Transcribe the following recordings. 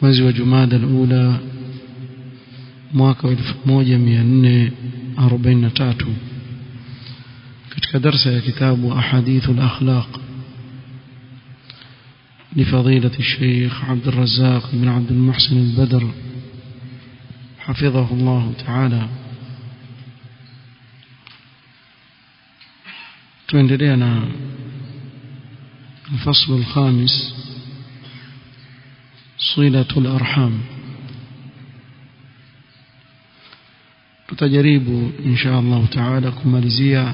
mwezi wa jumada alula mwaka wa elfu moja mia nne arobaini na tatu katika darsa ya kitabu ahadithu lakhlaq لفضيلة الشيخ عبد الرزاق بن عبد المحسن البدر حفظه الله تعالى تندلينا الفصل الخامس صلة الأرحام tutajaribu insha Allah taala kumalizia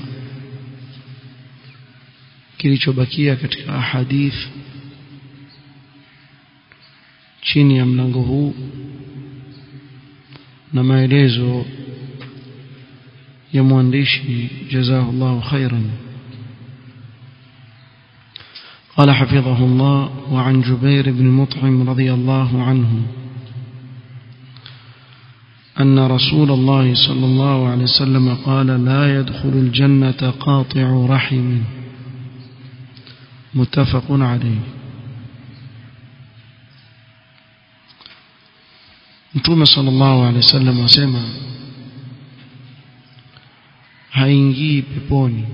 kilichobakia katika ahadith chini ya mlango huu na maelezo ya mwandishi jazahullahu khairan قال حفظه الله وعن جبير بن مطعم رضي الله عنه أن رسول الله صلى الله عليه وسلم قال لا يدخل الجنة قاطع رحم. متفق عليه. Mtume sallallahu alaihi wasallam asema haingii peponi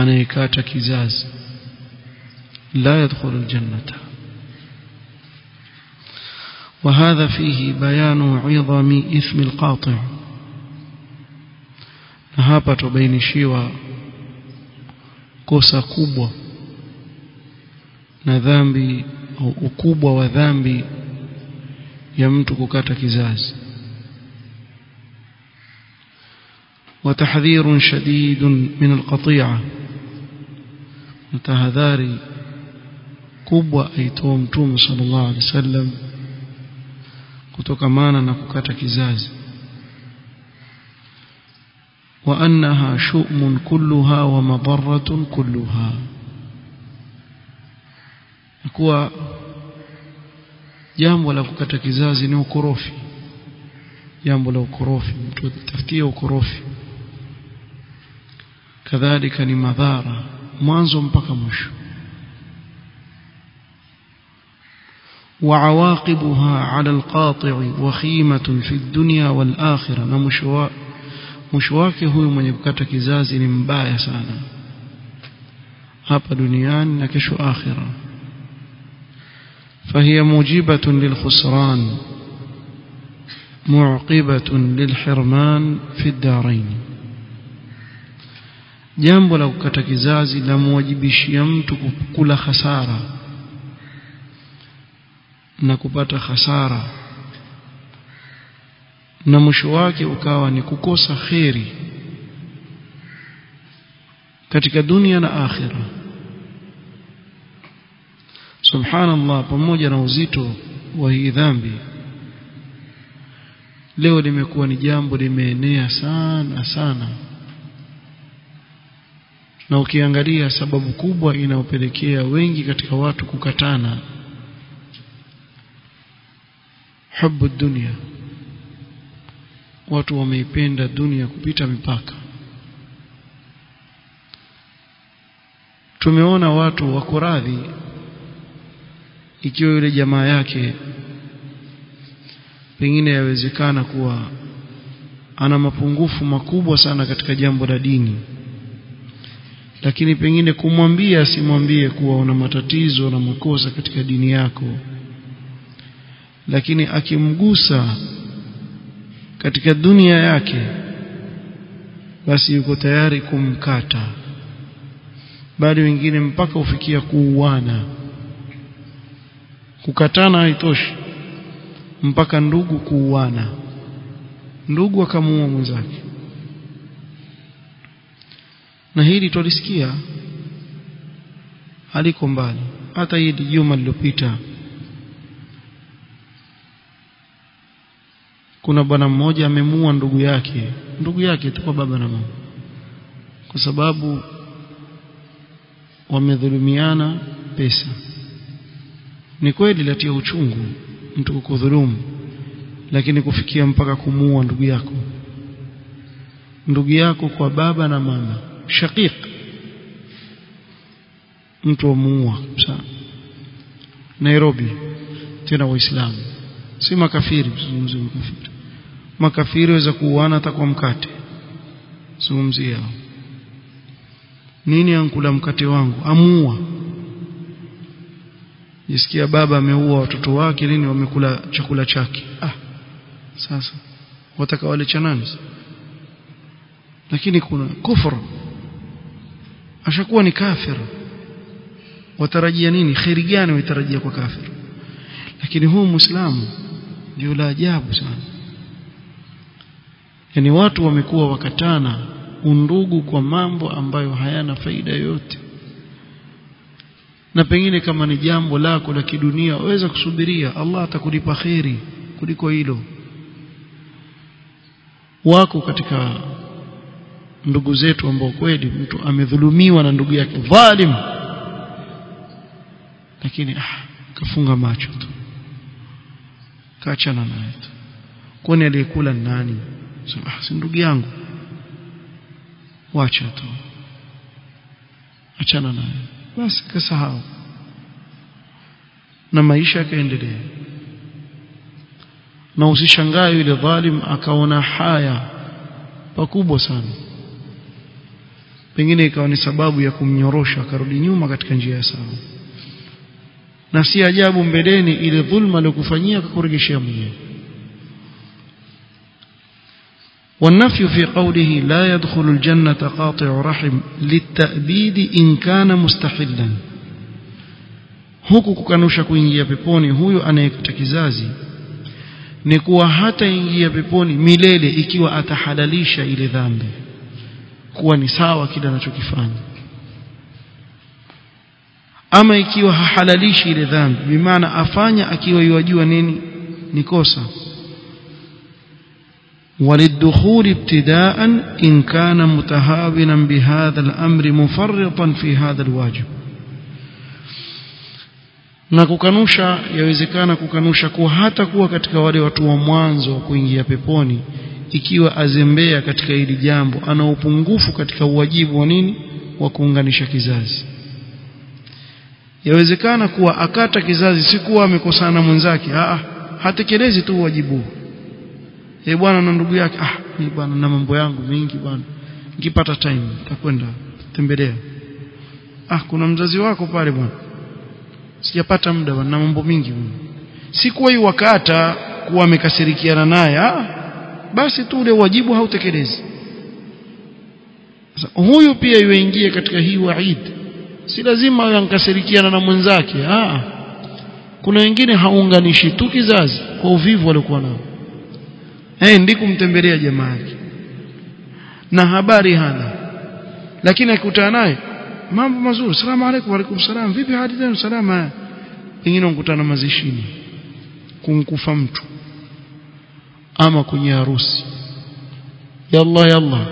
anayekata kizazi la yadkhulu aljannata وهذا فيه بيان عظم إثم القاطع na hapa tubainishiwa kosa kubwa na dhambi au ukubwa wa dhambi ya mtu kukata kizazi وتحذير شديد من na kubwa aitoa mtume sallallahu alaihi wasallam kutokamana na kukata kizazi. Wa annaha shu'mun kulluha wa madarratun kulluha. Kuwa jambo la kukata kizazi ni ukorofi. Jambo la ukorofi mtu atafutia ukorofi. Kadhalika ni madhara. Mwanzo mpaka mwisho. وعواقبها على القاطع وخيمة في الدنيا والآخرة نمشوا مشواك هو من يبكت كزازي مبايا سانا hapa duniani na kesho akhira. فهي موجبة للخسران معقبة للحرمان في الدارين jambo la kukata kizazi la muwajibishia mtu kukula hasara na kupata hasara na mwisho wake ukawa ni kukosa kheri katika dunia na akhira subhanallah pamoja na uzito wa hii dhambi leo limekuwa ni jambo limeenea sana sana na ukiangalia sababu kubwa inayopelekea wengi katika watu kukatana hubu dunia. Watu wameipenda dunia kupita mipaka. Tumeona watu wako radhi ikiwa yule jamaa yake pengine yawezekana kuwa ana mapungufu makubwa sana katika jambo la dini lakini pengine kumwambia asimwambie kuwa una matatizo na makosa katika dini yako. Lakini akimgusa katika dunia yake basi yuko tayari kumkata. Bali wengine mpaka ufikia kuuana. Kukatana haitoshi. Mpaka ndugu kuuana. Ndugu akamuua mwenzake na hili tulisikia aliko mbali. Hata hii juma lilopita kuna bwana mmoja amemua ndugu yake. Ndugu yake tu kwa baba na mama. Kwa sababu wamedhulumiana pesa. Ni kweli latia uchungu mtu kukudhulumu lakini kufikia mpaka kumuua ndugu yako. Ndugu yako kwa baba na mama shaqiq. Mtu amuua sana. Nairobi tena waislamu. Si makafiri mzungumzie makafiri. Makafiri waweza kuuana hata kwa mkate. Zungumzia nini ankula mkate wangu? Amuua. Jisikia baba ameua watoto wake nini wamekula chakula chake? Ah sasa wataka wale cha nani? Lakini kuna kufru ashakuwa ni kafir. Watarajia nini? Khairi gani watarajia kwa kafir? Lakini huu muislamu ndio la ajabu sana. Yani watu wamekuwa wakatana undugu kwa mambo ambayo hayana faida yoyote. Na pengine kama ni jambo lako la kidunia waweza kusubiria Allah atakulipa khairi kuliko hilo. Wako katika ndugu zetu ambao kweli mtu amedhulumiwa na ndugu yake dhalim. Lakini ah, kafunga macho tu. Kaachana naye tu. Kwani aliyekula ni nani? Sema ah, si ndugu yangu. Wacha tu. Achana naye. Basi kasahau. Na maisha yakaendelea. Na usishangae yule dhalim akaona haya pakubwa sana pengine ikawa ni sababu ya kumnyorosha akarudi nyuma katika njia ya sawa na si ajabu mbeleni ile dhulma aliyokufanyia akakurejeshea mwenyewe والنفي في قوله لا يدخل الجنة قاطع رحم للتأبيد إن كان مستحلا huku kukanusha kuingia peponi huyo anayekata kizazi ni kuwa hataingia peponi milele ikiwa atahalalisha ile dhambi kuwa ni sawa kile anachokifanya ama ikiwa hahalalishi ile dhambi bimaana afanya akiwa yajua nini ni kosa وللدخول ابتداء إن كان متهاونا بهذا الأمر مفرطا في هذا الواجب na kukanusha yawezekana kukanusha kuwa hata kuwa katika wale watu wa mwanzo wa kuingia peponi ikiwa azembea katika hili jambo ana upungufu katika uwajibu wa nini? Wa kuunganisha kizazi. Yawezekana kuwa akata kizazi si kuwa amekosana na mwenzake. Ah hatekelezi tu wajibu eh bwana na ndugu yake. Ah ni bwana na mambo yangu mengi bwana. Nikipata time nitakwenda tembelea. Ah kuna mzazi wako pale bwana. Sijapata muda bwana na mambo mingi bwana. Si kuwa kuwa amekasirikiana naye. Ah basi tu ule wajibu hautekelezi. Sasa huyu pia yuingie katika hii waid. Si lazima awe ankasirikiana na mwenzake. Ah kuna wengine haunganishi tu kizazi kwa uvivu waliokuwa nao. Eh ndi kumtembelea jamaa yake. Na habari hana. Lakini akikutana naye mambo mazuri. Salamu alaykum alaykum salam. Vipi hali zenu? Salama. Pengine unkutana mazishini. Kumkufa mtu ama kwenye harusi. Yalla yalla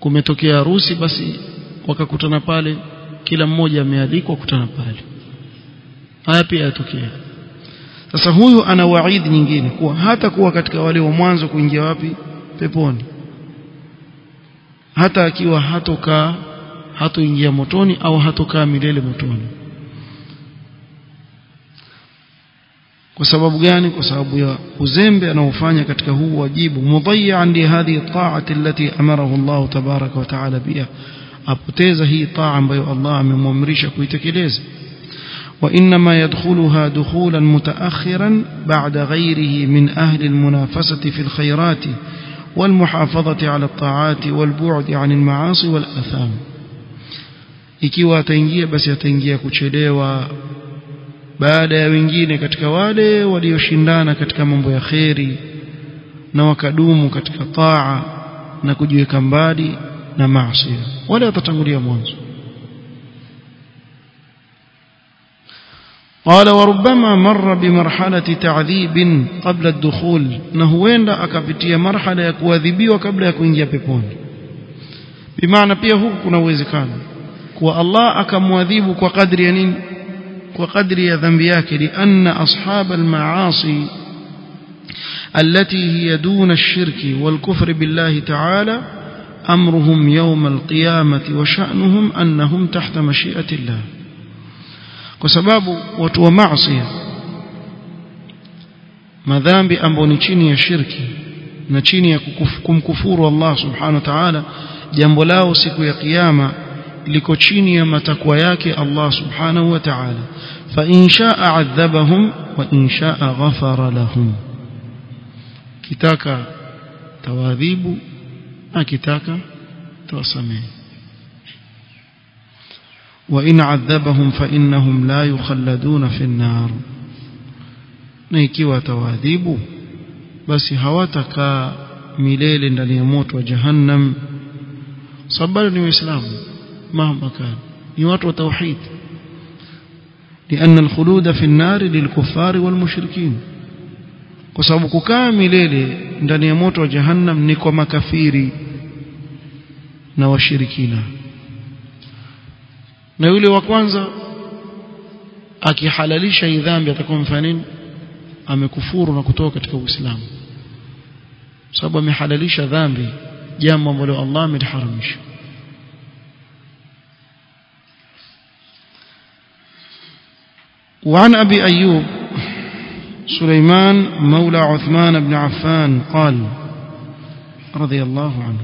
kumetokea harusi basi wakakutana pale kila mmoja amealikwa kukutana pale. Haya pia yatokea. Sasa huyu ana waidi nyingine kuwa hata kuwa katika wale wa mwanzo kuingia wapi? Peponi. Hata akiwa hatokaa hatoingia motoni au hatokaa milele motoni kwa sababu gani kwa sababu ya uzembe anaofanya katika huu wajibu mudayyan li hadhihi ta'ati allati amarahu Allah tabaraka wa taala biha apoteza hii taa ambayo Allah amemwamrisha kuitekeleza وإنما يدخلها دخولا متأخرا بعد غيره من أهل المنافسة في الخيرات والمحافظة على الطاعات والبعد عن المعاصي والآثام ikiwa ataingia basi ataingia kuchelewa baada ya wengine katika wale walioshindana katika mambo ya kheri na wakadumu katika taa na kujiweka mbali na maasi wale watatangulia mwanzo قال وربما مر بمرحلة تعذيب قبل الدخول نهوenda akapitia marhala ya kuadhibiwa kabla ya kuingia peponi bimaana pia huku kuna uwezekano kuwa Allah akamwadhibu kwa kadri ya nini Kadri ya dhambi yake lianna ashab almaasi التي هي دون الشرك والكفر بالله تعالى أمرهم يوم القيامة وشأنهم أنهم تحت مشيئة الله وسباب وتو معصية madhambi ambayo ni chini ya shirki na chini ya kumkufuru Allah subhanahu wa ta'ala jambo lao siku ya kiyama liko chini ya matakwa yake Allah subhanahu wa ta'ala فإن شاء عذبهم وإن شاء غفر لهم. كتاك تواذيب ما كتاك توسمين وإن عذبهم فإنهم لا يخلدون في النار نيكي وتواذيب بس هواتك مليل لن يموت وجهنم صبرني وإسلام مهما كان يوات وتوحيد لأن الخلود في النار للكفار والمشركين kwa sababu kukaa milele ndani ya moto wa jahannam ni kwa makafiri na washirikina na yule wa kwanza akihalalisha hii dhambi atakuwa mfanya nini amekufuru na kutoka katika Uislamu sababu amehalalisha dhambi jambo ambalo Allah ameliharamisha وعن أبي أيوب سليمان مولى عثمان بن عفان قال رضي الله عنه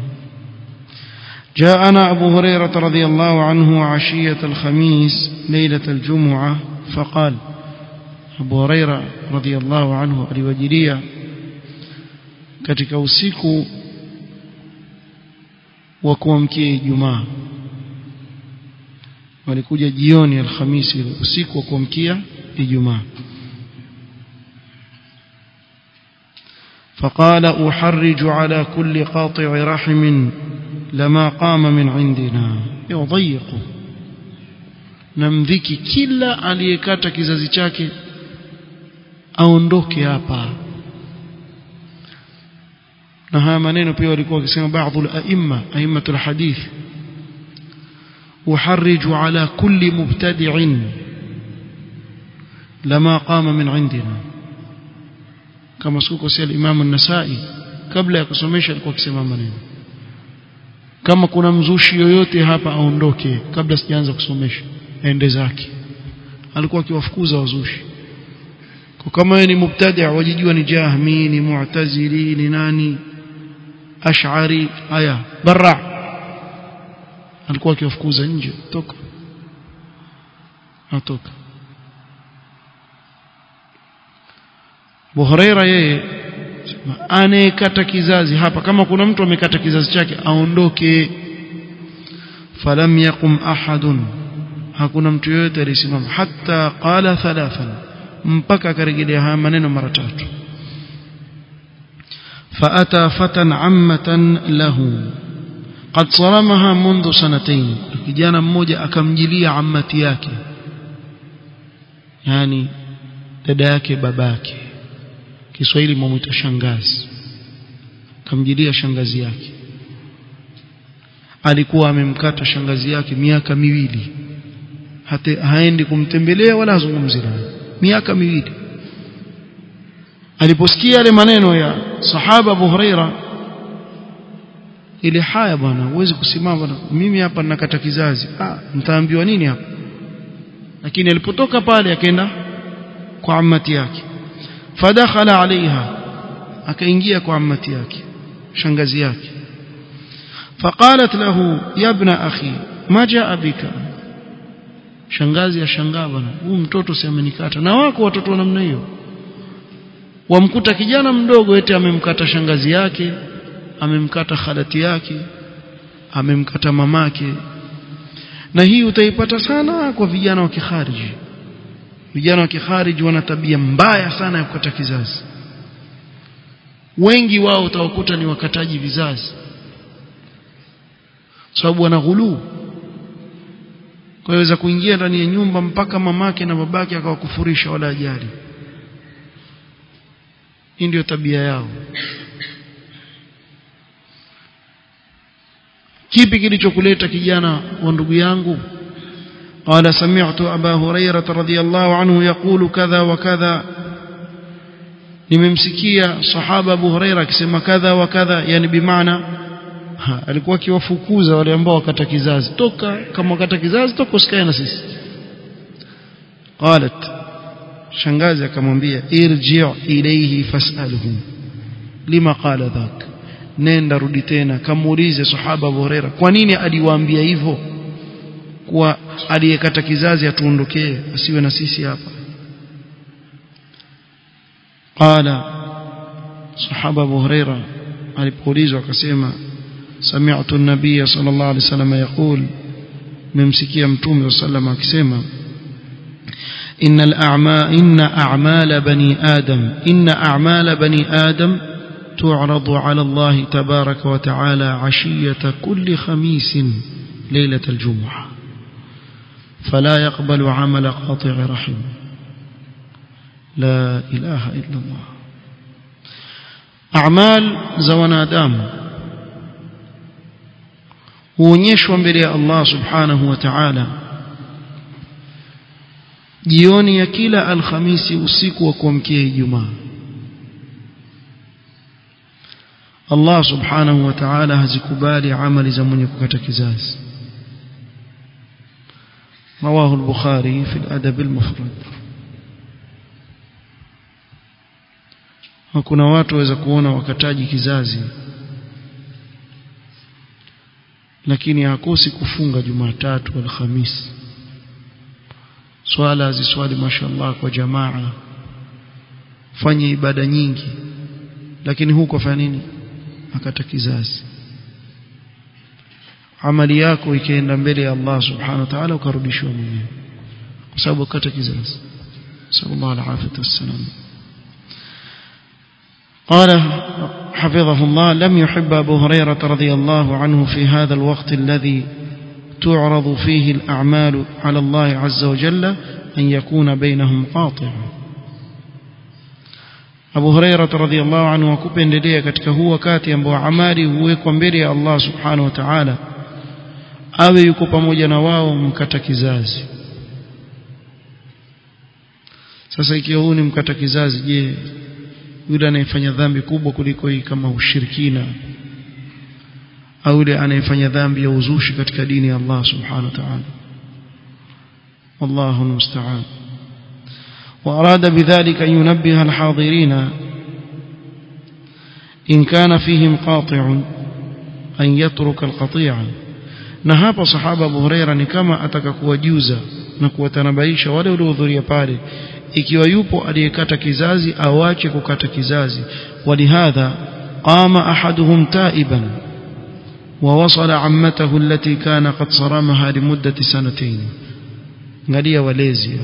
جاءنا أبو هريرة رضي الله عنه عشية الخميس ليلة الجمعة فقال أبو هريرة رضي الله عنه katika usiku wa kuamkia Ijumaa. Walikuja jioni alhamisi usiku wa kuamkia Ijumaa فقال أحرج على كل قاطع رحم لما قام من عندنا يضيق namdhiki kila aliyekata kizazi chake aondoke hapa na haya maneno pia walikuwa wakisema baadhi al-aimma aimmatul hadith ala kulli mubtadi'in lama qama min indina kama siku sia Imam an-Nasa'i kabla ya kusomesha alikuwa akisema maneno kama kuna mzushi yoyote hapa aondoke kabla sijaanza kusomesha aende zake alikuwa akiwafukuza wazushi kwa kama wewe ni mubtadi' wajijua ni jahmi ni mu'tazili ni nani ash'ari haya barra alikuwa akiwafukuza nje toka atoka Buhuraira yeye anayekata kizazi hapa kama kuna mtu amekata kizazi chake aondoke falam yaqum ahadun hakuna mtu yoyote alisimama hata qala thalathan mpaka akarejelea haya maneno mara tatu فأتى فتى عمة له قد صرمها منذ سنتين kijana mmoja akamjilia ammati yake yani dada yake babake Kiswahili mwamuita shangazi akamjilia shangazi yake alikuwa amemkata shangazi yake miaka miwili hata haendi kumtembelea wala hazungumzi naye miaka miwili aliposikia yale maneno ya sahaba Abu Huraira ile haya bwana huwezi kusimama bwana. Mimi hapa ninakata kizazi. Ah mtaambiwa nini hapa? Lakini alipotoka pale akaenda kwa amati yake. Fadakhala alaiha akaingia kwa amati yake shangazi yake. Faqalat lahu ya bna akhi ma jaa bika? Shangazi ya shangaa bwana huyu mtoto si amenikata. Na wako watoto wa namna hiyo? Wamkuta kijana mdogo eti amemkata shangazi yake amemkata khalati yake amemkata mamake. Na hii utaipata sana kwa vijana wa kikhariji vijana wa kikhariji wana tabia mbaya sana ya kukata kizazi. Wengi wao utawakuta ni wakataji vizazi. Sababu wana ghuluu. Kwaweza kuingia ndani ya nyumba mpaka mamake na babake akawakufurisha wala ajali. Hii ndio tabia yao kipi kilichokuleta kijana wa ndugu yangu قال سمعت أبا هريرة رضي الله عنه يقول كذا وكذا nimemsikia sahaba Abu Huraira akisema kadha wa kadha yani bimaana alikuwa akiwafukuza wale ambao wakata kizazi toka kama wakata kizazi toka usikae na sisi qalat shangazi akamwambia irji' ilayhi fas'alhu lima qala dhak nenda rudi tena kamuulize sahaba borera kwa nini aliwaambia hivyo? Kuwa aliyekata kizazi atuondokee asiwe na sisi hapa. Qala sahaba Abu Huraira alipoulizwa akasema sami'tu an-nabiy sallallahu alayhi wasallam yaqul memsikia mtume sallallahu akisema innal a'ma inna a'mala bani adam inna a'mala bani adam تعرض على الله تبارك وتعالى عشية كل خميس ليلة الجمعة. فلا يقبل عمل قاطع رحم. لا إله إلا الله. أعمال دام huonyeshwa mbele subhanahu wa ta'ala jioni ya kila alhamisi usiku wa kuamkia Ijumaa Allah subhanahu wa ta'ala hazikubali amali za mwenye kukata kizazi رواه البخاري في الأدب المفرد kuna watu waweza kuona wakataji kizazi lakini hakosi kufunga Jumatatu Alhamisi swala aziswali mashallah kwa jamaa fanye ibada nyingi lakini huko fanya nini Akata kizazi amali yako ikaenda mbele ya Allah subhanahu wa ta'ala ukarudishwa mwenyewe kwa sababu akata kizazi sallallahu alaihi wasallam قال حفظه الله لم يحب أبو هريرة رضي الله عنه في هذا الوقت الذي تعرض فيه الأعمال على الله عز وجل أن يكون بينهم قاطع Abu Hurairah radhiyallahu anhu akupendelea katika huu wakati ambao amali huwekwa mbele ya Allah subhanahu wa ta'ala awe yuko pamoja na wao mkata kizazi. Sasa ikiwa huu ni mkata kizazi je yule anayefanya dhambi kubwa kuliko hii kama ushirikina au yule anayefanya dhambi ya uzushi katika dini ya Allah subhanahu wa ta'ala? Allahu musta'an وأراد بذلك أن ينبه الحاضرين. إن كان فيهم قاطع أن يترك القطيع. نهاب صحابة بهريرة كما أتك جِوزَا نكوة نبايشة ولو ذري باري. إكي ويوبو أليكات كزازي أواجك كات كزازي ولهذا قام أحدهم تائبا. ووصل عمته التي كان قد صرمها لمدة سنتين. قال وليزيا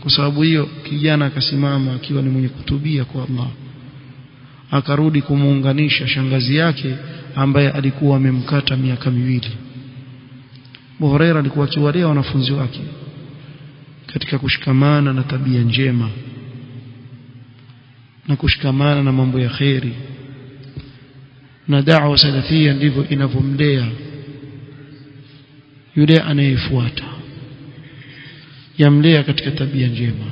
kwa sababu hiyo kijana akasimama akiwa ni mwenye kutubia kwa Allah. Akarudi kumuunganisha shangazi yake ambaye alikuwa amemkata miaka miwili. Abu alikuwa akiwalea wanafunzi wake katika kushikamana na tabia njema na kushikamana na mambo ya kheri. Na da'wa salafia ndivyo inavyomlea yule anayefuata yamlea katika tabia njema.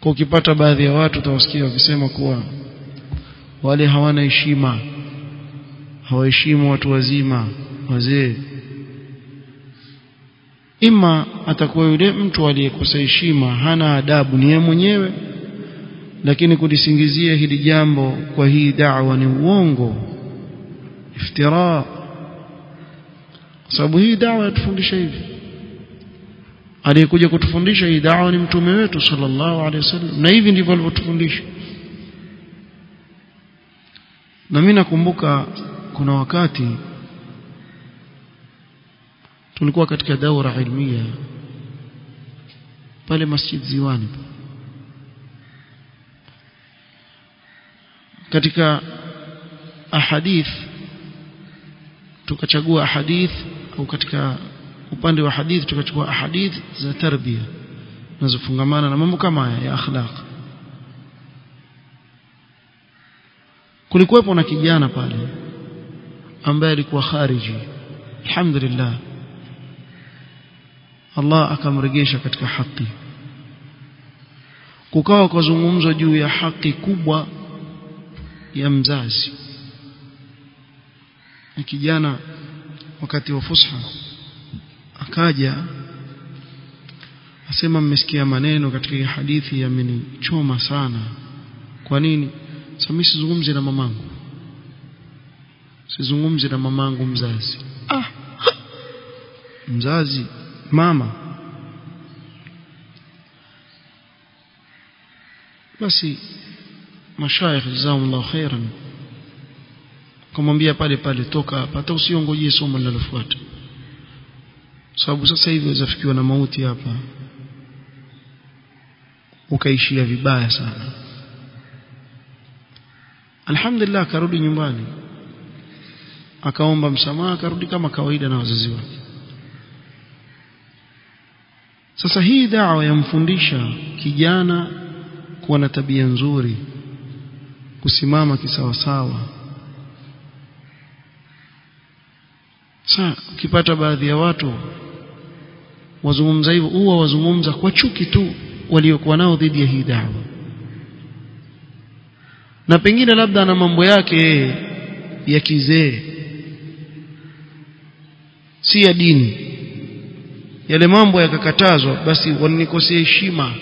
Kwa ukipata baadhi ya watu utawasikia wakisema kuwa wale hawana heshima. Hawaheshimu watu wazima wazee. Ima atakuwa yule mtu aliyekosa heshima hana adabu ni yeye mwenyewe. Lakini kulisingizia hili jambo kwa hii da'wa ni uongo iftira. Kwa sababu hii da'wa yatufundisha hivi aliyekuja kutufundisha hii da'wa ni mtume wetu sallallahu alaihi wasallam. Na hivi ndivyo alivyotufundisha. Na mimi nakumbuka kuna wakati tulikuwa katika daura ilmia pale Masjid Ziwani. Katika ahadith tukachagua ahadith au katika upande wa hadithi tukachukua ahadith za tarbia zinazofungamana na mambo kama haya ya akhlaq. Kulikuwepo na kijana pale ambaye alikuwa khariji. Alhamdulillah. Allah akamrejesha katika haki. Kukawa kwa kuzungumzwa juu ya haki kubwa ya mzazi. Na kijana wakati wa fusha akaja asema mmesikia maneno katika hii hadithi yamenichoma sana. Kwa nini? Sasa mimi sizungumzi na mamangu. Sizungumze na mamangu mzazi. Ah. Mzazi? Mama? Basi mashaikh jazakumullahu khairan. Kumwambia pale pale toka hapa hata usiongojee somo linalofuata sababu sasa hivi unaweza fikiwa na mauti hapa. Ukaishia vibaya sana. Alhamdulillah akarudi nyumbani. Akaomba msamaha akarudi kama kawaida na wazazi wake. Sasa hii dawa yamfundisha kijana kuwa na tabia nzuri kusimama kisawasawa. Sasa ukipata baadhi ya watu wazungumza hivyo huwa wazungumza kwa chuki tu waliokuwa nao dhidi ya hii dawa. Na pengine labda ana mambo yake ya kizee. Si ya dini. Yale mambo yakakatazwa basi wanikosea heshima.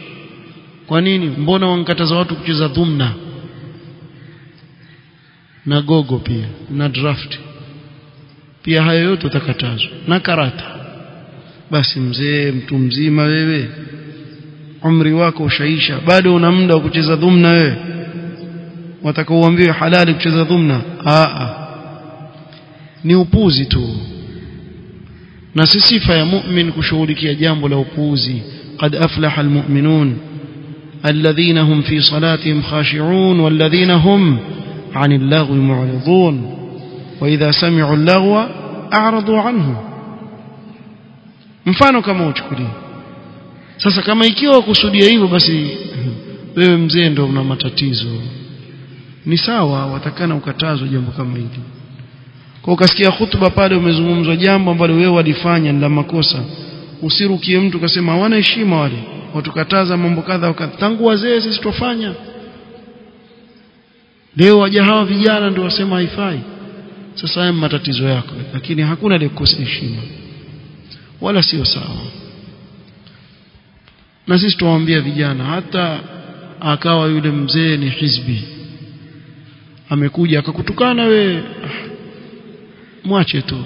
Kwa nini? Mbona wankataza watu kucheza dhumna? Na gogo pia na draft. Pia hayo yote utakatazwa na karata basi mzee mtu mzima wewe umri wako ushaisha bado una muda wa kucheza dhumna wewe wataka uambiwe halali kucheza dhumna a ni upuzi tu na si sifa ya mu'min kushughulikia jambo la upuzi qad aflaha almu'minun alladhina hum fi salatihim khashi'un walladhina hum 'anil lagwi mu'ridun wa idha sami'u al-lagwa a'radu 'anhu mfano kama uchukulie. Sasa kama ikiwa kusudia hivyo basi wewe mzee ndio una matatizo. Ni sawa watakana ukatazwa jambo kama hili. Kwa ukasikia hutuba pale umezungumzwa jambo ambalo wewe walifanya la makosa usirukie mtu kasema hawana heshima wale. Watukataza mambo kadha tangu wazee sisi tufanya leo waja hawa vijana ndio wasema haifai. Sasa haya matatizo yako lakini hakuna aliyekukosa heshima wala sio sawa na sisi tuwaambia vijana hata akawa yule mzee ni hizbi amekuja akakutukana we mwache tu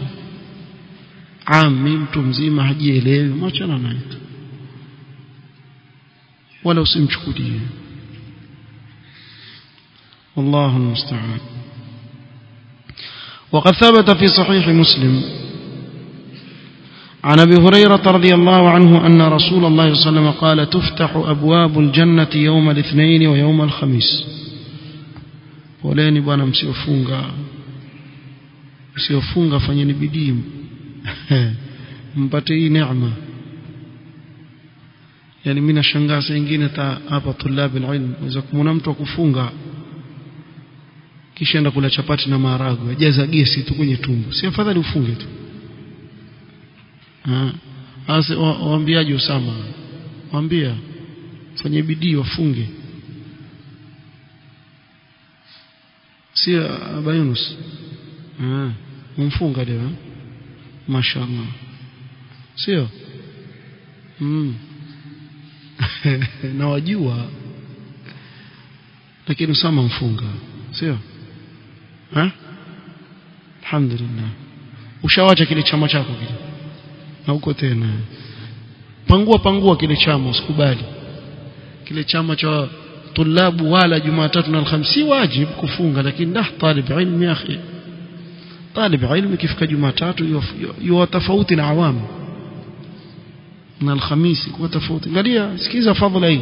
ami mtu mzima hajielewi mwachana naye wala usimchukulie والله المستعان وقد ثبت في صحيح مسلم عن ابي هريره رضي الله عنه ان رسول الله صلى الله عليه وسلم قال تفتح ابواب الجنه يوم الاثنين ويوم الخميس poleni bwana msiofunga msiofunga fanyeni bidii mpate hii neema yani mimi nashangaa saa nyingine hata hapa tulabi ilm waweza kumwona mtu akufunga kisha enda kula chapati na maharagwe ajaza gesi tu kwenye tumbo si afadhali ufunge tu ah waambiaje Usama waambia fanye bidii wafunge. Si Aba Yunus ah umfunga leo mashaallah sio? Mm. na wajua lakini Usama mfunga. Sio? Eh? alhamdulillah. Ushawacha kile chama chako kile na huko tena. Pangua pangua kile chama usikubali. Kile chama cha tulabu wala jumatatu na alhamisi wajib kufunga lakini dah talib ilmi akhi. Talib ilmi kifika jumatatu yuwa tofauti na awamu. Na alhamisi kuwa tofauti. Angalia sikiza fadhila hii.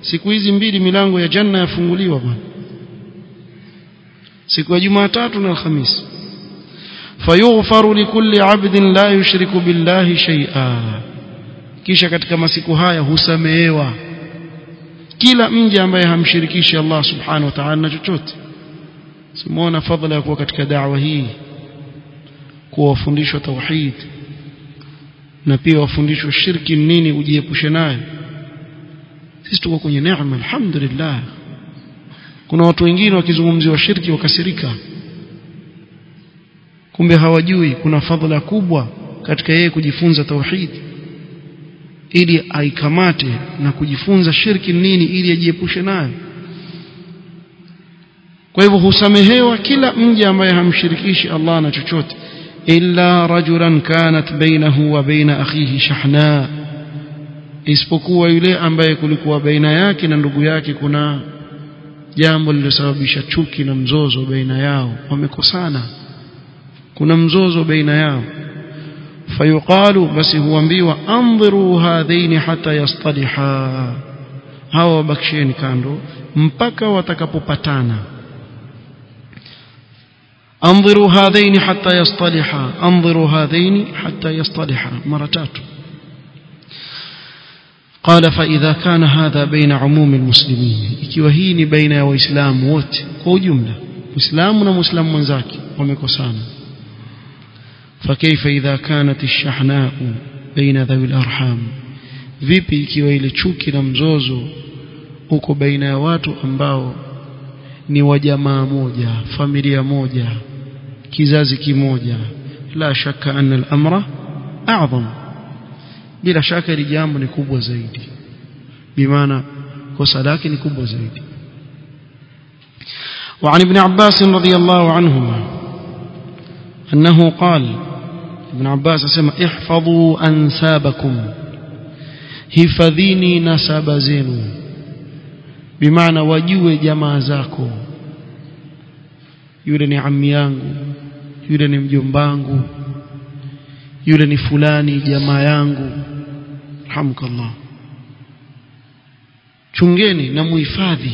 Siku hizi mbili milango ya janna yafunguliwa bwana. Siku ya jumatatu na alhamisi fayughfaru likulli 'abdin la yushriku billahi shay'a. Kisha katika masiku haya husamehewa kila mja ambaye hamshirikishi Allah subhanahu wa ta'ala na chochote. Simuona fadhila ya kuwa katika da'wa hii kuwafundishwa tauhid na pia wafundishwe shirki nini ujiepushe nayo. Sisi tuko kwenye neema alhamdulillah. Kuna watu wengine wakizungumziwa shirki wakasirika kumbe hawajui kuna fadhila kubwa katika yeye kujifunza tauhid. Ili aikamate na kujifunza shirki nini ili ajiepushe nayo. Kwa hivyo husamehewa kila mja ambaye hamshirikishi Allah na chochote. Illa rajulan kanat bainahu wa baina akhihi shahna. Isipokuwa yule ambaye kulikuwa baina yake na ndugu yake kuna jambo lililosababisha chuki na mzozo baina yao wamekosana kuna mzozo baina yao fayuqalu basi huambiwa andhiru hadhaini hata yastaliha hawa wabakisheni kando mpaka watakapopatana انظروا هذين حتى يصطلحا انظروا هذين حتى يصطلحا مرتات قال فإذا كان هذا بين عموم المسلمين ikiwa hii ni baina ya waislamu wote kwa ujumla muislamu na muislamu mwenzake wamekosana فكيف إذا كانت الشحناء بين ذوي الأرحام vipi ikiwa ile chuki na mzozo uko baina ya watu ambao ni wa jamaa moja familia moja kizazi kimoja la shaka anna al-amra a'zam bila shaka hili jambo ni kubwa zaidi bimaana kosa lake ni kubwa zaidi وعن ابن عباس رضي الله عنهما أنه قال Ibn Abbas asema ihfadhu ansabakum hifadhini nasaba zenu. Bimaana wajue jamaa zako. Yule ni ammi yangu yule ni mjombangu yule ni fulani jamaa yangu. Hamkallah chungeni na muhifadhi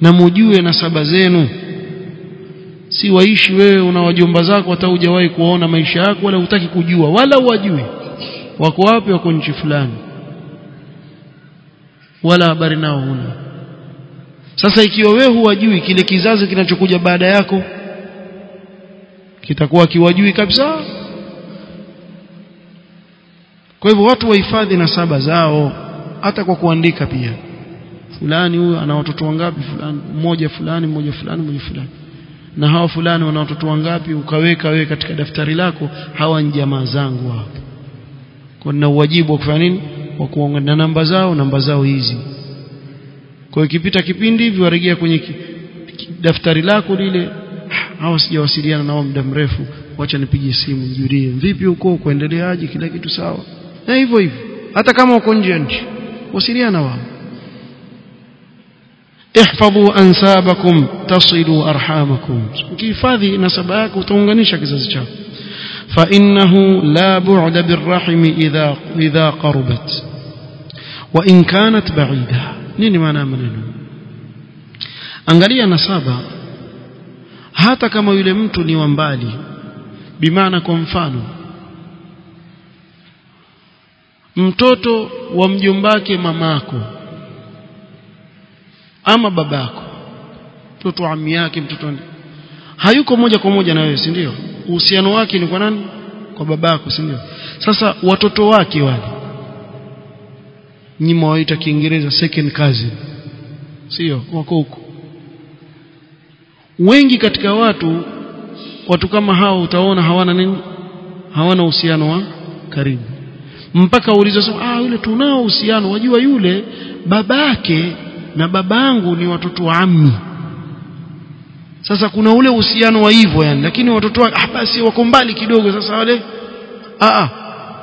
na mujue nasaba zenu si waishi wewe una wajomba zako hata hujawahi kuona maisha yako wala hutaki kujua wala uwajui wako wapi? Wako nchi fulani. Wala habari nao huna. Sasa ikiwa wewe huwajui kile kizazi kinachokuja baada yako kitakuwa kiwajui kabisa. Kwa hivyo watu wahifadhi na saba zao hata kwa kuandika pia. Fulani huyu ana watoto wangapi? Fulani mmoja fulani mmoja fulani mmoja fulani na hawa fulani wana watoto wangapi ukaweka wewe katika daftari lako hawa ni jamaa zangu hapo. Kwa na uwajibu wa kufanya nini? Wa kuongana namba zao namba zao hizi. Kwa ikipita kipindi hivi warejea kwenye ki, ki, daftari lako lile hawa sijawasiliana nao muda mrefu wacha nipige simu nijulie vipi huko kuendeleaje kila kitu sawa? Na hivyo hivyo. Hata kama uko nje nchi wasiliana wao ihfadhu ansabakum tasilu arhamakum. Ukihifadhi nasaba yako utaunganisha kizazi chako. Fa innahu la bu'da birrahimi idha idha qarabat wa in kanat ba'ida. Nini maana maneno? Angalia nasaba. Hata kama yule mtu ni wa mbali bimaana kwa mfano mtoto wa mjombake mamako ama baba yako mtoto wa ammi yake mtoto hayuko moja kwa moja na wewe si ndio? Uhusiano wake ni kwa nani? Kwa babako si ndio? Sasa watoto wake wale nyima waita kiingereza second cousin sio wako huko. Wengi katika watu watu kama hao utaona hawana nini? Hawana uhusiano wa karibu. Mpaka ulizo ah yule tunao uhusiano. Wajua yule babake na babangu ni watoto wa ammi. Sasa kuna ule uhusiano wa hivyo yani lakini watoto wa ah basi wako mbali kidogo sasa wale. Ah ah.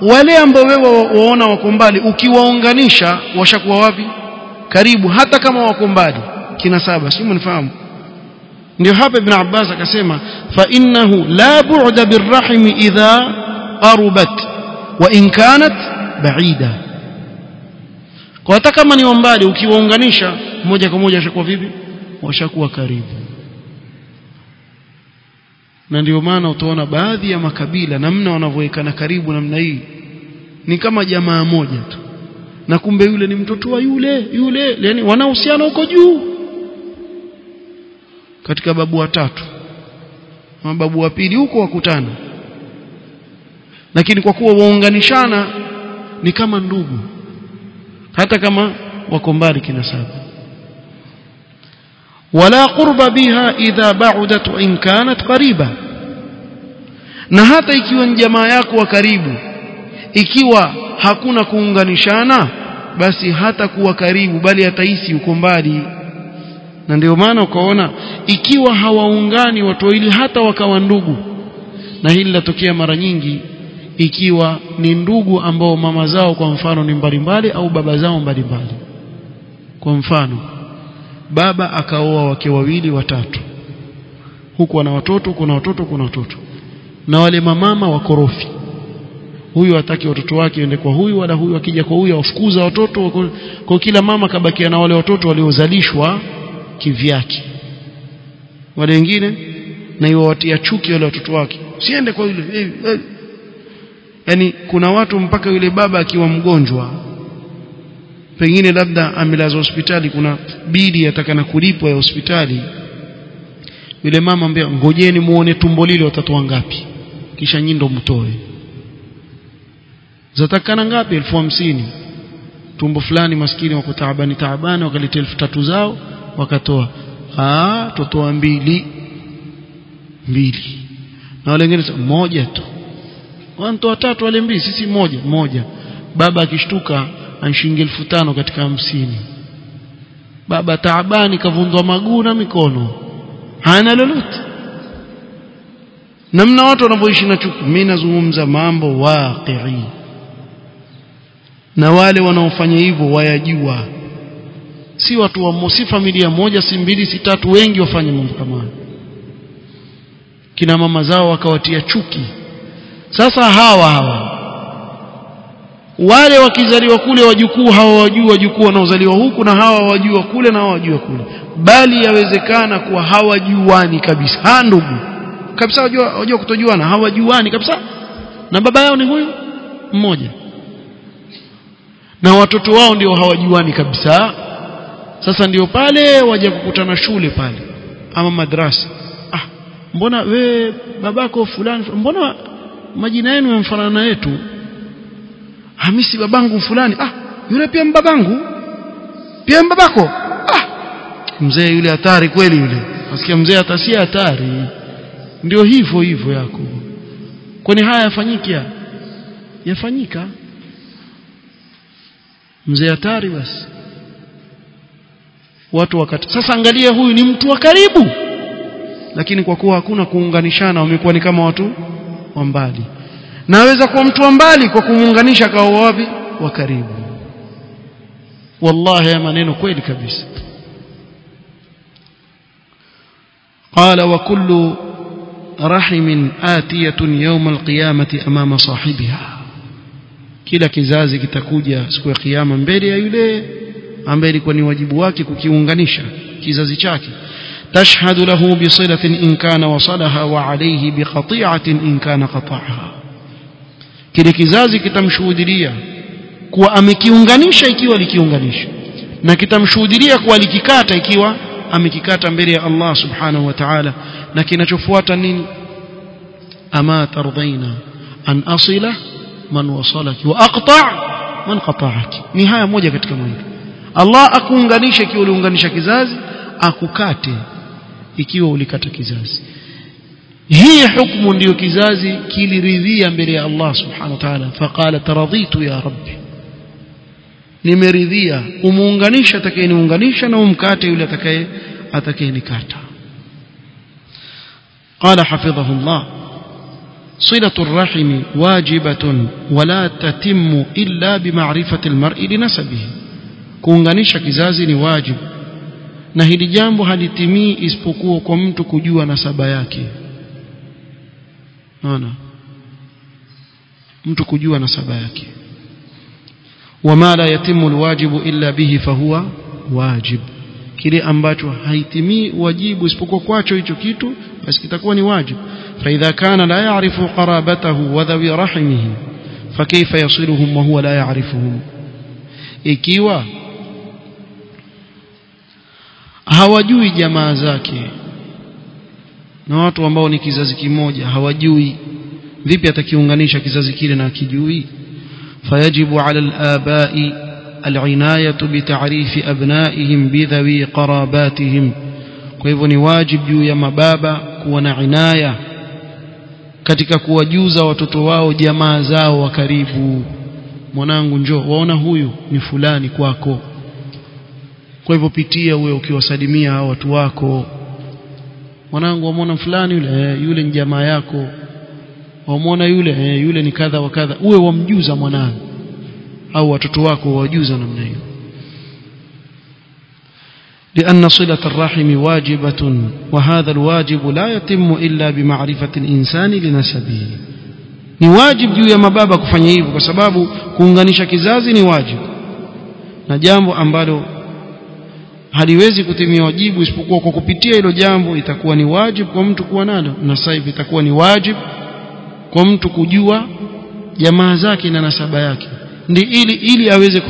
Wale ambao wewe waona wako mbali ukiwaunganisha washakuwa wapi? Karibu hata kama wako mbali. Kina saba si mnifahamu? Ndio hapa ibn Abbas akasema fa innahu la bu'da birrahimi idha qarubat wa in kanat ba'ida kwa hata kama ni mbali ukiwaunganisha moja kwa moja washakuwa vipi? Washakuwa karibu. Na ndio maana utaona baadhi ya makabila namna wanavyoekana karibu namna hii ni kama jamaa moja tu. Na kumbe yule ni mtoto wa yule yule yani wanahusiana huko juu. Katika babu watatu na babu wa pili huko wakutana. Lakini kwa kuwa waunganishana ni kama ndugu hata kama wako mbali kinasaba wala qurba biha idha ba'udat wa in kanat qariba. Na hata ikiwa ni jamaa yako wa karibu ikiwa hakuna kuunganishana basi hata kuwa karibu bali atahisi uko mbali. Na ndio maana ukaona ikiwa hawaungani watu wawili hata wakawa ndugu na hili latokea mara nyingi ikiwa ni ndugu ambao mama zao kwa mfano ni mbalimbali au baba zao mbalimbali. Kwa mfano baba akaoa wake wawili watatu. Huku ana watoto kuna watoto kuna watoto. Na wale mamama wakorofi. Huyu hataki watoto wake ende kwa huyu wala huyu akija kwa huyu awafukuza watoto kwa kila mama kabakia na wale watoto waliozalishwa kivyake. Wale wengine na iwawatia chuki wale watoto wake. Siende kwa yule hey, hey. Yani kuna watu mpaka yule baba akiwa mgonjwa pengine labda amelazwa hospitali kuna bili atakana kulipwa ya hospitali. Yule mama ambia ngojeni muone tumbo lile watatoa ngapi kisha nyindo mtoe. Zatakana ngapi? Elfu hamsini. Tumbo fulani maskini wako taabani taabani wakaleta elfu tatu zao wakatoa. Ah totoa mbili. Mbili. Na wale wengine moja tu wanatoa watatu wale mbili sisi moja moja. Baba akishtuka anshingi elfu tano katika hamsini. Baba taabani kavundwa maguu na mikono. Hana lolote. Namna watu wanavyoishi na chuki. Mimi nazungumza mambo waqii na wale wanaofanya hivyo wayajua. Si watu wa si familia moja si mbili si tatu wengi wafanye mambo kama kina mama zao wakawatia chuki sasa hawa hawa. Wale wakizaliwa kule wajukuu hawa wajua wajukuu wanaozaliwa huku na hawa wajua kule na hawa wajua kule. Bali yawezekana kuwa hawajuani kabisa. Ha ndugu. Kabisa wajua, wajua kutojuana. Hawajuani kabisa. Na baba yao ni huyu mmoja. Na watoto wao ndio hawajuani kabisa. Sasa ndio pale waje kukutana shule pale. Ama madrasa. Ah mbona we babako fulani mbona majina yenu yamfanana na yetu. Hamisi babangu fulani. Ah yule pia mbabangu. Pia mbabako. Ah mzee yule hatari kweli yule. Nasikia mzee atasia si hatari. Ndio hivyo hivyo yako. Kwani haya yafanyiki yafanyika. Mzee hatari basi. Watu wakati sasa angalia huyu ni mtu wa karibu. Lakini kwa kuwa hakuna kuunganishana wamekuwa ni kama watu wa mbali naweza kuwa mtu wa mbali kwa kumuunganisha kwa wapi wa karibu wallahi ya maneno kweli kabisa قال وكل رحم آتية يوم القيامة أمام صاحبها kila kizazi kitakuja siku ya kiyama mbele ya yule ambaye ilikuwa ni wajibu wake kukiunganisha kizazi chake تشهد له بصلة إن كان وصلها وعليه بقطيعة إن كان قطعها. كذلك زازي كتم شودرية كوا أمكي ونغنيشة كيوا لكي ونغنيشة نكتم شودرية كوا لككات إكيوا أمككات أمبرية الله سبحانه وتعالى لكن نشوفوات أما ترضين أن أصل من وصلك وأقطع من قطعك نهاية موجة كتك الله أكون غنيشة كيوا أكون غنيشة كزاز أكو كاتي ikiwa ulikata kizazi hii hukumu ndiyo kizazi kiliridhia mbele ya Allah subhanahu wa ta'ala faqala taradhitu ya rabbi nimeridhia umuunganisha atakayeniunganisha na umkate yule atakaye atakayenikata قال حفظه الله صلة الرحم واجبة ولا تتم إلا بمعرفة المرء لنسبه kizazi ni wajibu na hili jambo halitimii isipokuwa kwa mtu kujua nasaba yake naona mtu kujua nasaba yake wama la yatimu alwajibu illa bihi fahuwa wajib kile ambacho haitimii wajibu isipokuwa kwacho hicho kitu basi kitakuwa ni wajibu فإذا كان لا يعرف قرابته وذوي رحمه فكيف يصلهم وهو لا يعرفهم ikiwa hawajui jamaa zake. Na watu ambao ni kizazi kimoja hawajui. Vipi atakiunganisha kizazi kile na akijui? Fayajibu ala al-aba'i al-inayatu bi ta'rifi abna'ihim bi dhawi qarabatihim. Kwa hivyo ni wajib juu ya mababa kuwa na inaya katika kuwajuza watoto wao jamaa zao wa karibu. Mwanangu njoo waona huyu ni fulani kwako kwa hivyo pitia uwe ukiwasalimia hao watu wako mwanangu wamwona fulani yule eh, yule ni jamaa yako wamwona yule eh, yule ni kadha wa kadha uwe wamjuza mwanangu au watoto wako wajuza namna hiyo لأن صلة الرحم واجبة وهذا الواجب لا يتم إلا بمعرفة الإنسان لنسبه ni wajibu juu ya mababa kufanya hivyo kwa sababu kuunganisha kizazi ni wajibu na jambo ambalo haliwezi kutimia wajibu isipokuwa kwa kupitia hilo jambo itakuwa ni wajibu kwa mtu kuwa nalo na sasa hivi itakuwa ni wajibu kwa mtu kujua jamaa zake na nasaba yake ndi ili ili aweze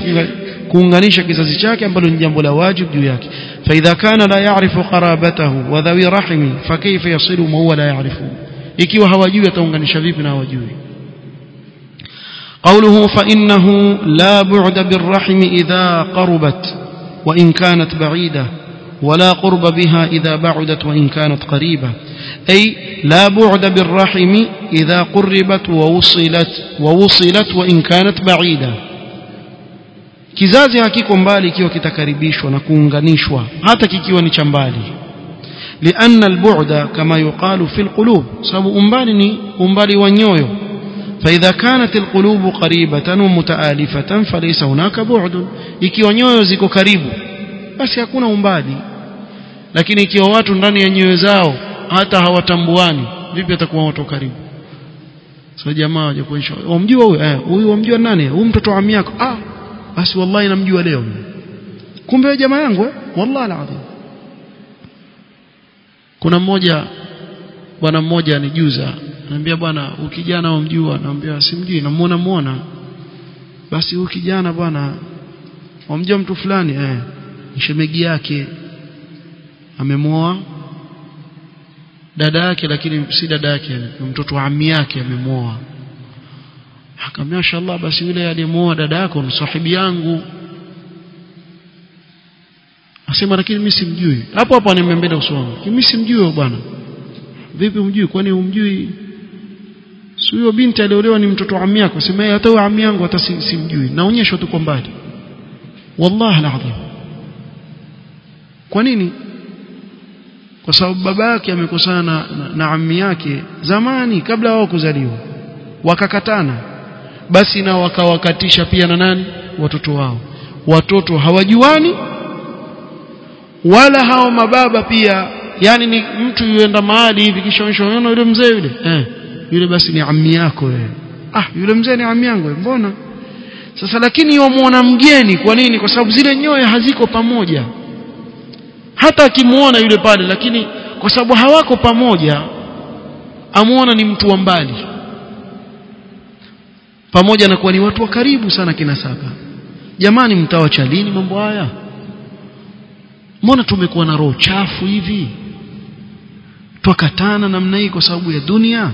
kuunganisha kizazi chake ambalo ni jambo la wajibu juu yake فإذا كان لا يعرف قرابته وذوي رحمه فكيف يصل ما هو لا يعرفه ikiwa hawajui ataunganisha vipi na hawajui قوله فإنه لا بعد بالرحم إذا قربت وإن كانت بعيدة ولا قرب بها إذا بعدت وإن كانت قريبة. أي لا بعد بالرحم إذا قربت ووصلت ووصلت وإن كانت بعيدة. Mbali ikiwa kitakaribishwa na kuunganishwa hata kikiwa ni cha mbali. لأن البعد كما يقال في القلوب ni umbali wa nyoyo. فإذا كانت القلوب قريبة ومتآلفة فليس هناك بعد ikiwa nyoyo ziko karibu basi hakuna umbali lakini ikiwa watu ndani ya nyoyo zao hata hawatambuani vipi atakuwa watu karibu sio jamaa waje kuonyesha umjua huyu eh huyu umjua nani huyu mtoto wa ami yako ah basi wallahi namjua leo kumbe jamaa yangu eh wallahi alazim kuna mmoja bwana mmoja anijuza anambia bwana ukijana umjua naambia simjui namuona muona. Basi huyu kijana bwana wamjua mtu fulani? Eh shemegi yake. Amemoa dada yake lakini si dada yake ni mtoto wa ami yake amemoa akamwambia inshallah basi yule aliyemoa dada yako ni sahibi yangu. Asema lakini mimi simjui. Hapo hapo ananiambia usoni mimi simjui bwana. Vipi umjui kwani umjui si huyo binti aliolewa ni mtoto wa ami yako sema hata huyo ami yangu hata simjui. Naonyeshwa tu kwa mbali. Wallahi alazim. Kwa nini? Kwa sababu baba yake amekosana na, na, na ami yake zamani kabla wao kuzaliwa. Wakakatana. Basi na wakawakatisha pia na nani? Watoto wao. Watoto hawajuani wala hao mababa pia yani ni mtu yuenda mahali hivi kisha onyesha yule mzee yule? Eh yule basi ni ammi yako wewe. Ah yule mzee ni ammi yangu mbona? Sasa lakini wamuona mgeni kwa nini? Kwa sababu zile nyoyo haziko pamoja. Hata akimuona yule pale lakini kwa sababu hawako pamoja amuona ni mtu wa mbali. Pamoja na kuwa ni watu wa karibu sana kina saba jamani mtawacha lini mambo haya? Mbona tumekuwa na roho chafu hivi? Twakatana namna hii kwa sababu ya dunia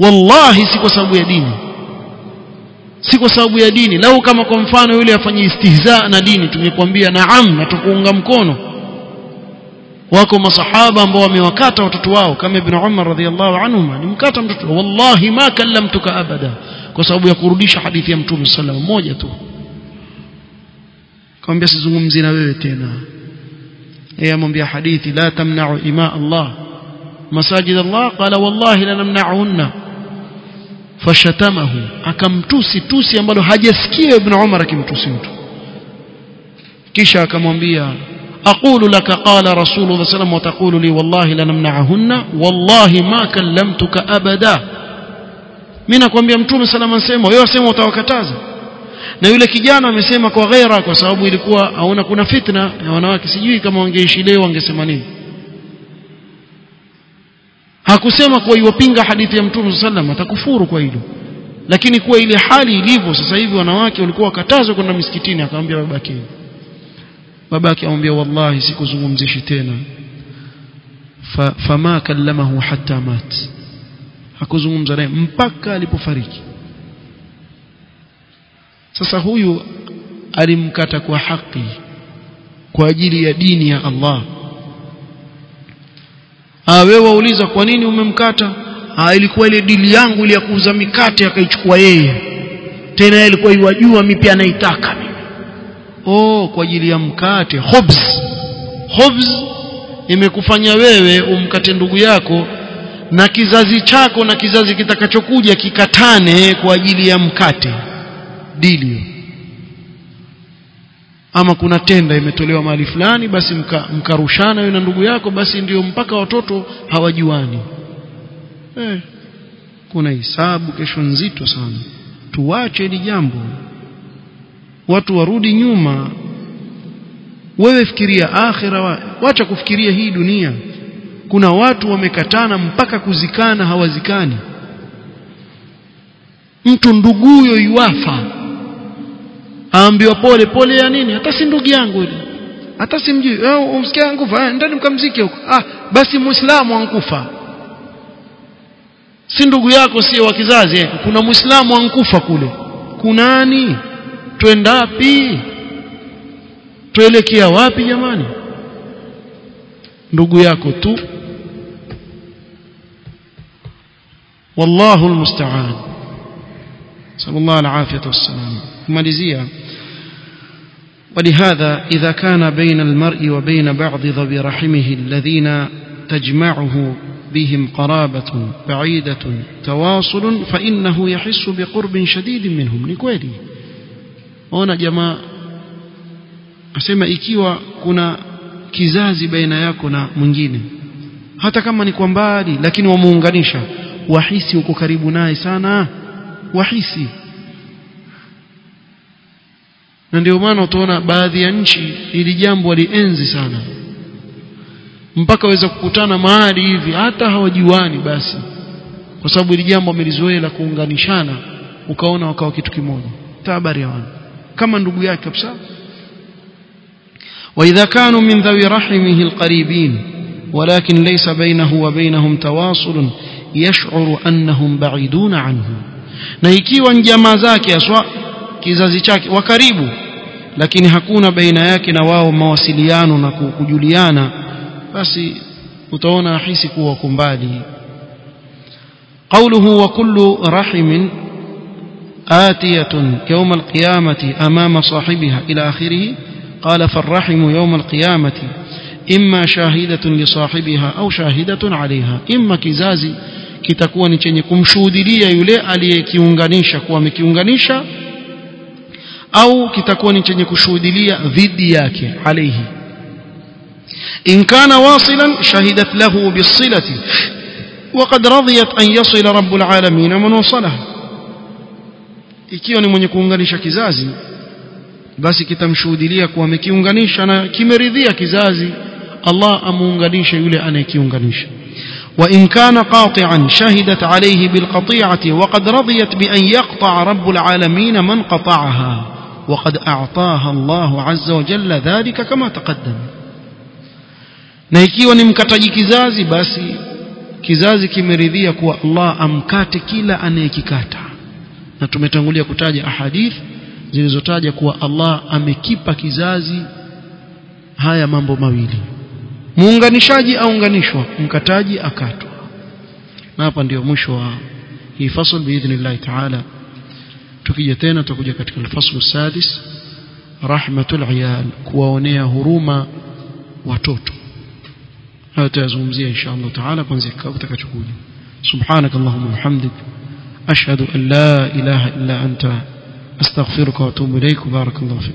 wallahi si kwa sababu ya dini. Si kwa sababu ya dini. Lau kama kwa mfano yule afanye istihza na dini tungekwambia naam na tukuunga mkono. Wako masahaba ambao wamewakata watoto wao kama ibn Umar radhiallahu anhuma alimkata mtoto wallahi ma kallamtuka abada kwa sababu ya kurudisha hadithi ya mtume sallallahu moja tu. Kamwambia sizungumzi na wewe tena. Yeye amwambia hadithi la tamna'u ima Allah. Masajid Allah qala wallahi la namna'unna fashatamahu akamtusi tusi ambalo hajasikia ibn Umar akimtusi mtu. Kisha akamwambia aqulu laka qala rasulullah sallam wa taqulu li wallahi lanamna'ahunna wallahi ma kallamtuka abada. Mimi nakwambia mtume sallam anasema wewe wasema utawakataza. Na yule kijana amesema kwa ghaira kwa sababu ilikuwa haona kuna fitna ya wanawake sijui kama wangeishi leo wangesema nini hakusema kuwa iwapinga hadithi ya mtume sallam atakufuru kwa hilo. Lakini kuwa ile hali ilivyo sasa hivi wanawake walikuwa wakatazwa kwenda misikitini akamwambia babake babake amwambia wallahi sikuzungumzishi tena. Fa, fama kallamahu hatta mat. Hakuzungumza naye mpaka alipofariki. Sasa huyu alimkata kwa haki kwa ajili ya dini ya Allah ah wewe wauliza kwa nini umemkata? Ah ilikuwa ile dili yangu ile ya kuuza mikate akaichukua yeye. Tena yeye alikuwa yajua mimi pia naitaka mimi. Oh kwa ajili ya mkate. Khubz hobs imekufanya wewe umkate ndugu yako na kizazi chako na kizazi kitakachokuja kikatane kwa ajili ya mkate. Dili ama kuna tenda imetolewa mahali fulani basi mkarushana mka wewe na ndugu yako basi ndiyo mpaka watoto hawajuani. Eh, kuna hisabu kesho nzito sana. Tuwache hili jambo. Watu warudi nyuma. Wewe fikiria akhira wacha kufikiria hii dunia. Kuna watu wamekatana mpaka kuzikana hawazikani. Mtu nduguyo yuafa aambiwa pole pole ya nini? Hata si ndugu yangu ile hata simjui eh, umsikia ankufa eh, ndani mkamzike huko. Ah basi muislamu ankufa si ndugu yako sio wa kizazi eh? kuna muislamu ankufa kule. Kunani twendapi tuelekea wapi jamani? Ndugu yako tu. Wallahu almusta'an. Sallallahu alaihi wasallam kumalizia. ولهذا إذا كان بين المرء وبين بعض ذوي رحمه الذين تجمعه بهم قرابة بعيدة تواصل فإنه يحس بقرب شديد منهم. نكويري هنا جماعة أسمى إكيوا كنا كزازي بين yako na mwingine كما kama ni لكن ومونغانيشا lakini wamuunganisha wahisi uko karibu na ndio maana utaona baadhi ya nchi ili jambo walienzi sana mpaka waweza kukutana mahali hivi hata hawajuani basi kwa sababu ili jambo wamelizoea la kuunganishana ukaona wakawa kitu kimoja tabari ya wana kama ndugu yake kabisa وإذا كانوا من ذوي رحمه القريبين ولكن ليس بينه وبينهم تواصل يشعر أنهم بعيدون عنه na ikiwa jamaa zake aswa kizazi chake wa karibu lakini hakuna baina yake na wao mawasiliano na kujuliana basi utaona ahisi kuwa wako mbali قوله وكل رحم آتية يوم القيامة أمام صاحبها إلى آخره قال فالرحم يوم القيامة إما شاهدة لصاحبها أو شاهدة عليها إما كزازي kitakuwa ni chenye kumshuhudilia yule aliyekiunganisha kuwa amekiunganisha au kitakuwa ni chenye kushuhudilia dhidi yake alayhi in kana wasilan shahidat lahu bisilati وقد رضيت أن يصل رب العالمين من وصلها ikiwa ni mwenye kuunganisha kizazi basi kitamshuhudilia kuwa amekiunganisha na kimeridhia kizazi Allah amuunganishe yule anayekiunganisha وإن كان قاطعا شهدت عليه بالقطيعة وقد رضيت بأن يقطع رب العالمين من قطعها وقد أعطاها الله عز وجل ذلك كما تقدم na ikiwa ni mkataji kizazi basi kizazi kimeridhia kuwa Allah amkate kila anayekikata na tumetangulia kutaja ahadith zilizotaja kuwa Allah amekipa kizazi haya mambo mawili muunganishaji aunganishwa mkataji akatwa na hapa ndio mwisho wa hii fasl biidhnillah taala Tukija tena tutakuja katika alfaslu sadis rahmatul iyal kuwaonea huruma watoto hayo tutazungumzia insha Allah taala kwanza kikao kitakachokuja subhanak allahumma hamdik ashhadu an la ilaha illa anta astaghfiruka wa atubu ilaik barakallahu fik